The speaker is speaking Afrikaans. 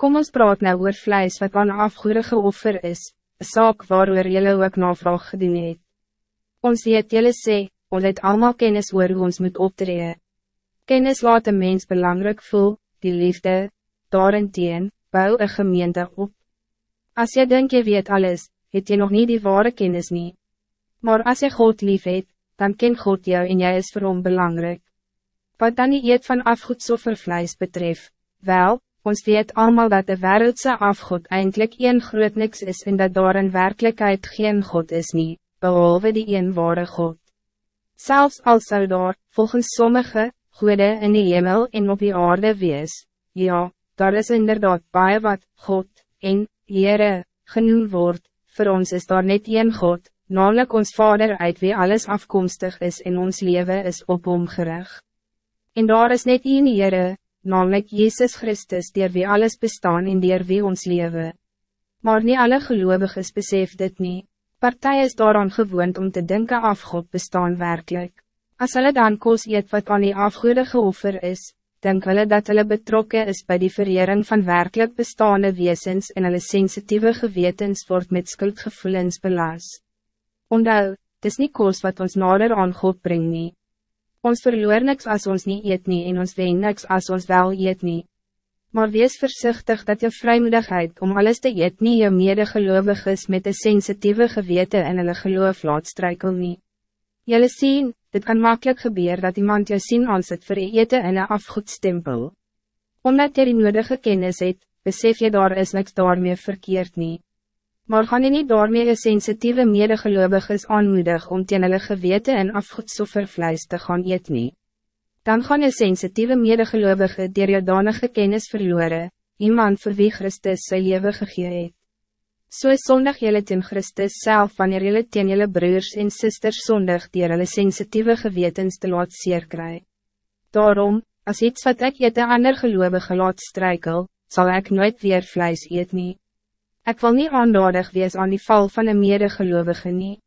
Kom ons praat nou oor vlees wat aan afgoedige offer is, een saak waarover jylle ook navraag gedoen het. Ons weet jylle sê, ons het allemaal kennis oor hoe ons moet optreden. Kennis laat een mens belangrijk voel, die liefde, daarenteen, bou een gemeente op. Als je denkt je weet alles, het je nog niet die ware kennis niet. Maar als je God lief het, dan ken God jou en jij is voor hom belangrijk. Wat dan die eet van afgoedsoffervleis betreft, wel, Ons weet allemaal dat de wereldse afgod eindelijk een groot niks is en dat daar in werkelijkheid geen God is niet, behalve die een ware God. Zelfs als zou daar, volgens sommige, goede in die hemel en op die aarde wees, ja, daar is inderdaad baie wat, God, en, Heere, genoemd wordt, voor ons is daar net een God, namelijk ons Vader uit wie alles afkomstig is en ons leven is op hom gerig. En daar is net een Heere, namelijk Jezus Christus, die wie alles bestaan en die wie ons leven. Maar niet alle gelovigen besef dit niet. Partij is daaraan gewoond om te denken af God bestaan werkelijk. Als hulle dan koos eet wat aan die afgoede geoffer is, denk hulle dat hulle betrokken is bij die verering van werkelijk bestaande wezens en hulle sensitieve gewetens wordt met skuldgevoelens belast. Ondou, het is niet koos wat ons nader aan God brengt niet. Ons verloor niks als ons niet eet nie en ons wen niks als ons wel eet nie. Maar wees voorzichtig dat je vrijmoedigheid om alles te eet nie je medegelovig is met een sensitieve gewete en hulle geloof laat strijkel nie. Julle sien, dit kan makkelijk gebeuren dat iemand jou sien aanzet vir eten in een afgoedstempel. Omdat jy die nodige kennis het, besef je daar is niks daarmee verkeerd niet maar gaan je niet daarmee een sensitieve medegeloviges aanmoedig om teen hulle gewete en afgoedsoffervleis te gaan eet nie. Dan gaan je sensitieve medegelovige dier jou danige kennis verloren, iemand voor wie Christus sy leven gegee het. So is sondig jylle teen Christus zelf wanneer jylle teen jylle broers en sisters sondig dier hulle sensitieve gewetens te laat seer kry. Daarom, als iets wat ik je te ander gelovige laat strijkel, zal ik nooit weer vlees eet nie. Ik wil niet aandadig wees aan die val van een medegelovige nie.